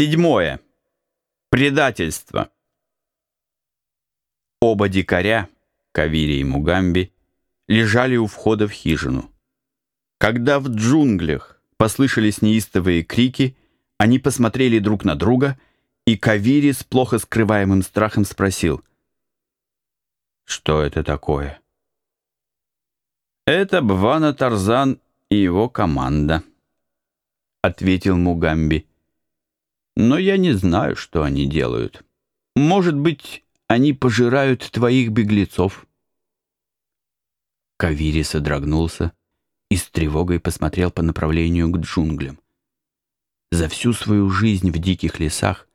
Седьмое. Предательство. Оба дикаря, Кавири и Мугамби, лежали у входа в хижину. Когда в джунглях послышались неистовые крики, они посмотрели друг на друга, и Кавири с плохо скрываемым страхом спросил, «Что это такое?» «Это Бвана Тарзан и его команда», — ответил Мугамби. «Но я не знаю, что они делают. Может быть, они пожирают твоих беглецов». Кавири содрогнулся и с тревогой посмотрел по направлению к джунглям. За всю свою жизнь в диких лесах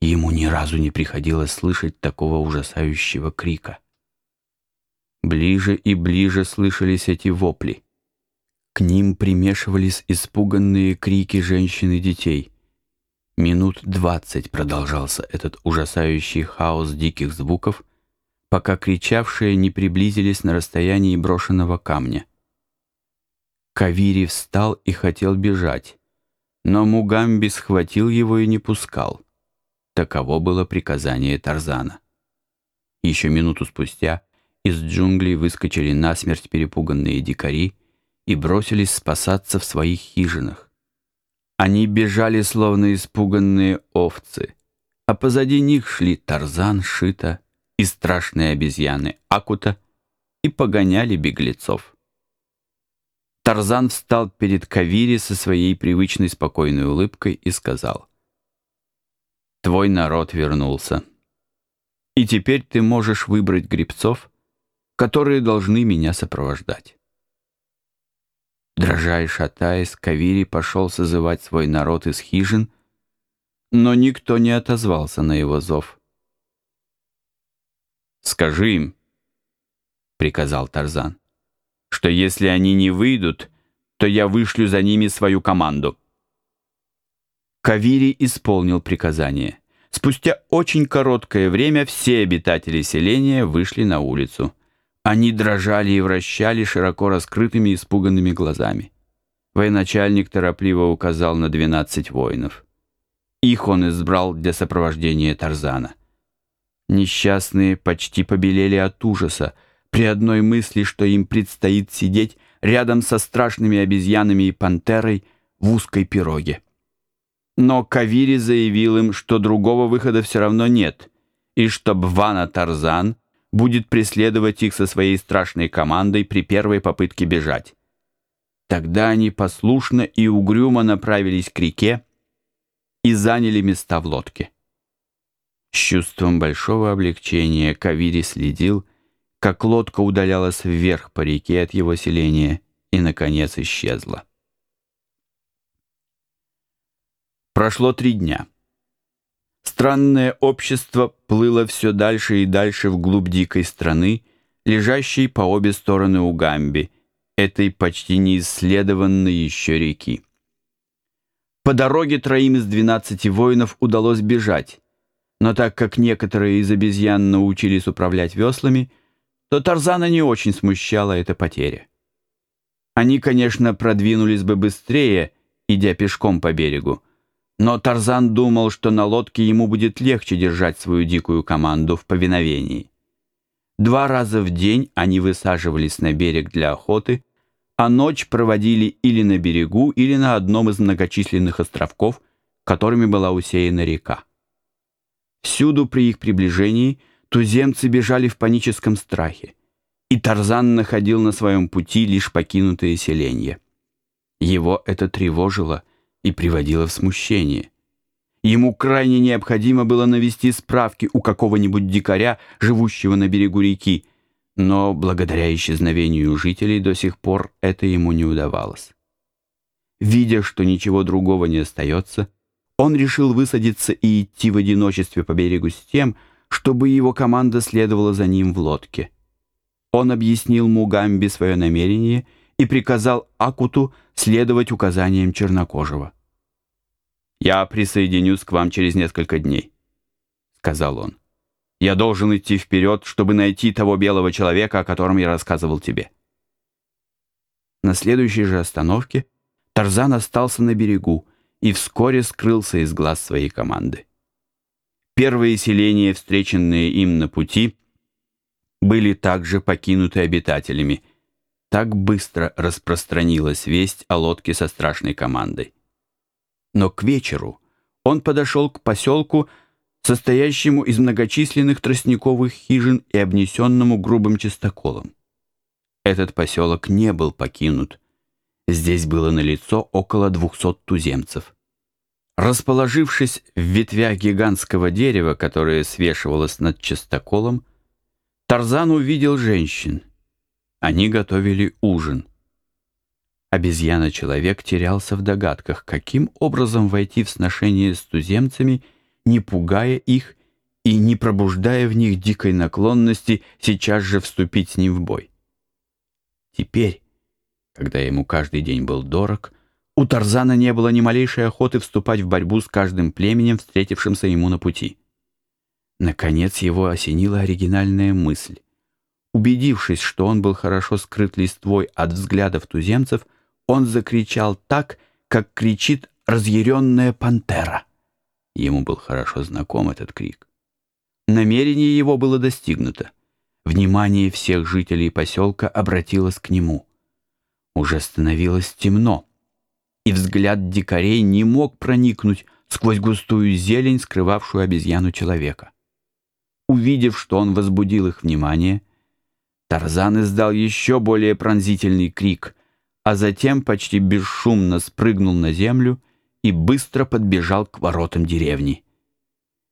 ему ни разу не приходилось слышать такого ужасающего крика. Ближе и ближе слышались эти вопли. К ним примешивались испуганные крики женщин и детей. Минут двадцать продолжался этот ужасающий хаос диких звуков, пока кричавшие не приблизились на расстоянии брошенного камня. Кавири встал и хотел бежать, но Мугамби схватил его и не пускал. Таково было приказание Тарзана. Еще минуту спустя из джунглей выскочили насмерть перепуганные дикари и бросились спасаться в своих хижинах. Они бежали, словно испуганные овцы, а позади них шли Тарзан, Шита и страшные обезьяны Акута и погоняли беглецов. Тарзан встал перед Кавири со своей привычной спокойной улыбкой и сказал, «Твой народ вернулся, и теперь ты можешь выбрать грибцов, которые должны меня сопровождать». Дрожа и шатаясь, Кавири пошел созывать свой народ из хижин, но никто не отозвался на его зов. «Скажи им», — приказал Тарзан, «что если они не выйдут, то я вышлю за ними свою команду». Кавири исполнил приказание. Спустя очень короткое время все обитатели селения вышли на улицу. Они дрожали и вращали широко раскрытыми испуганными глазами. Военачальник торопливо указал на двенадцать воинов. Их он избрал для сопровождения Тарзана. Несчастные почти побелели от ужаса при одной мысли, что им предстоит сидеть рядом со страшными обезьянами и пантерой в узкой пироге. Но Кавири заявил им, что другого выхода все равно нет, и что Бвана Тарзан — будет преследовать их со своей страшной командой при первой попытке бежать. Тогда они послушно и угрюмо направились к реке и заняли места в лодке. С чувством большого облегчения Кавири следил, как лодка удалялась вверх по реке от его селения и, наконец, исчезла. Прошло три дня. Странное общество плыло все дальше и дальше вглубь дикой страны, лежащей по обе стороны Угамби, этой почти неисследованной еще реки. По дороге троим из двенадцати воинов удалось бежать, но так как некоторые из обезьян научились управлять веслами, то Тарзана не очень смущала эта потеря. Они, конечно, продвинулись бы быстрее, идя пешком по берегу, но Тарзан думал, что на лодке ему будет легче держать свою дикую команду в повиновении. Два раза в день они высаживались на берег для охоты, а ночь проводили или на берегу, или на одном из многочисленных островков, которыми была усеяна река. Всюду при их приближении туземцы бежали в паническом страхе, и Тарзан находил на своем пути лишь покинутые селения. Его это тревожило, и приводило в смущение. Ему крайне необходимо было навести справки у какого-нибудь дикаря, живущего на берегу реки, но благодаря исчезновению жителей до сих пор это ему не удавалось. Видя, что ничего другого не остается, он решил высадиться и идти в одиночестве по берегу с тем, чтобы его команда следовала за ним в лодке. Он объяснил Мугамби свое намерение и приказал Акуту следовать указаниям Чернокожего. «Я присоединюсь к вам через несколько дней», — сказал он. «Я должен идти вперед, чтобы найти того белого человека, о котором я рассказывал тебе». На следующей же остановке Тарзан остался на берегу и вскоре скрылся из глаз своей команды. Первые селения, встреченные им на пути, были также покинуты обитателями. Так быстро распространилась весть о лодке со страшной командой. Но к вечеру он подошел к поселку, состоящему из многочисленных тростниковых хижин и обнесенному грубым чистоколом. Этот поселок не был покинут. Здесь было налицо около двухсот туземцев. Расположившись в ветвях гигантского дерева, которое свешивалось над частоколом, Тарзан увидел женщин. Они готовили ужин. Обезьяна-человек терялся в догадках, каким образом войти в сношение с туземцами, не пугая их и не пробуждая в них дикой наклонности сейчас же вступить с ним в бой. Теперь, когда ему каждый день был дорог, у Тарзана не было ни малейшей охоты вступать в борьбу с каждым племенем, встретившимся ему на пути. Наконец его осенила оригинальная мысль. Убедившись, что он был хорошо скрыт листвой от взглядов туземцев, он закричал так, как кричит разъяренная пантера. Ему был хорошо знаком этот крик. Намерение его было достигнуто. Внимание всех жителей поселка обратилось к нему. Уже становилось темно, и взгляд дикарей не мог проникнуть сквозь густую зелень, скрывавшую обезьяну человека. Увидев, что он возбудил их внимание, Тарзан издал еще более пронзительный крик, а затем почти бесшумно спрыгнул на землю и быстро подбежал к воротам деревни.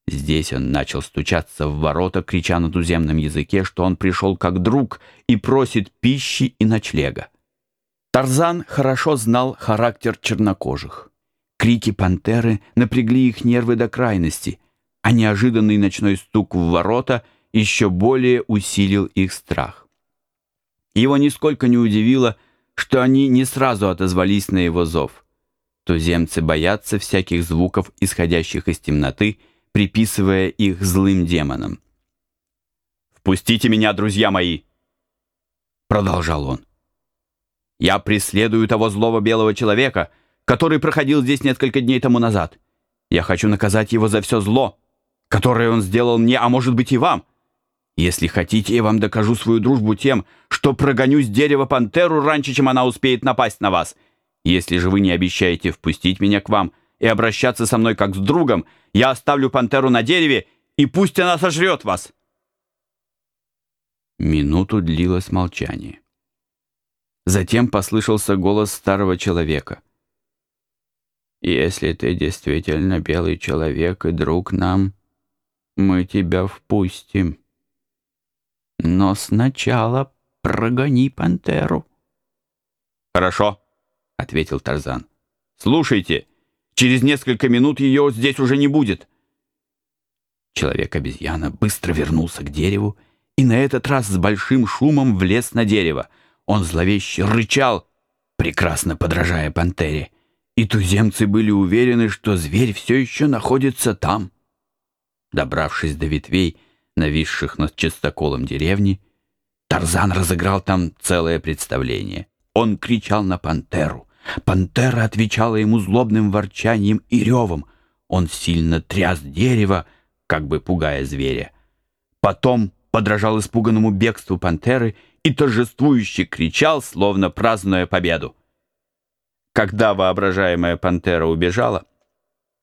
Здесь он начал стучаться в ворота, крича на туземном языке, что он пришел как друг и просит пищи и ночлега. Тарзан хорошо знал характер чернокожих. Крики пантеры напрягли их нервы до крайности, а неожиданный ночной стук в ворота еще более усилил их страх. Его нисколько не удивило, что они не сразу отозвались на его зов. Туземцы боятся всяких звуков, исходящих из темноты, приписывая их злым демонам. «Впустите меня, друзья мои!» Продолжал он. «Я преследую того злого белого человека, который проходил здесь несколько дней тому назад. Я хочу наказать его за все зло, которое он сделал мне, а может быть и вам. Если хотите, я вам докажу свою дружбу тем, что прогоню с дерева пантеру раньше, чем она успеет напасть на вас. Если же вы не обещаете впустить меня к вам и обращаться со мной как с другом, я оставлю пантеру на дереве, и пусть она сожрет вас!» Минуту длилось молчание. Затем послышался голос старого человека. «Если ты действительно белый человек и друг нам, мы тебя впустим. Но сначала прогони пантеру». «Хорошо», — ответил Тарзан. «Слушайте, Через несколько минут ее здесь уже не будет. Человек-обезьяна быстро вернулся к дереву и на этот раз с большим шумом влез на дерево. Он зловеще рычал, прекрасно подражая пантере. И туземцы были уверены, что зверь все еще находится там. Добравшись до ветвей, нависших над частоколом деревни, Тарзан разыграл там целое представление. Он кричал на пантеру, Пантера отвечала ему злобным ворчанием и ревом. Он сильно тряс дерево, как бы пугая зверя. Потом подражал испуганному бегству пантеры и торжествующе кричал, словно празднуя победу. Когда воображаемая пантера убежала,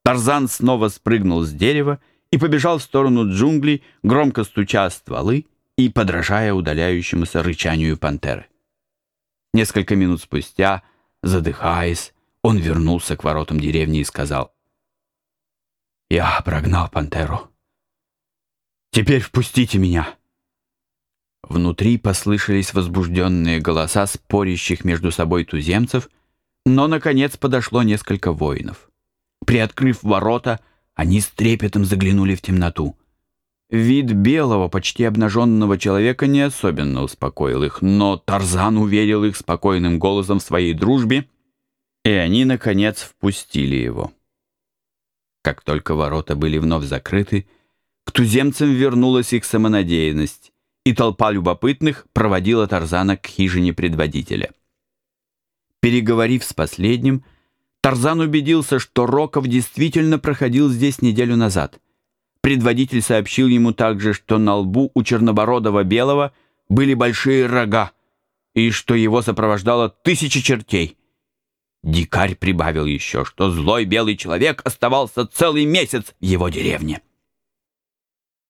Тарзан снова спрыгнул с дерева и побежал в сторону джунглей, громко стуча стволы и подражая удаляющемуся рычанию пантеры. Несколько минут спустя Задыхаясь, он вернулся к воротам деревни и сказал, «Я прогнал пантеру. Теперь впустите меня». Внутри послышались возбужденные голоса спорящих между собой туземцев, но, наконец, подошло несколько воинов. Приоткрыв ворота, они с трепетом заглянули в темноту. Вид белого, почти обнаженного человека не особенно успокоил их, но Тарзан уверил их спокойным голосом в своей дружбе, и они, наконец, впустили его. Как только ворота были вновь закрыты, к туземцам вернулась их самонадеянность, и толпа любопытных проводила Тарзана к хижине предводителя. Переговорив с последним, Тарзан убедился, что Роков действительно проходил здесь неделю назад. Предводитель сообщил ему также, что на лбу у чернобородого белого были большие рога, и что его сопровождало тысячи чертей. Дикарь прибавил еще, что злой белый человек оставался целый месяц в его деревне.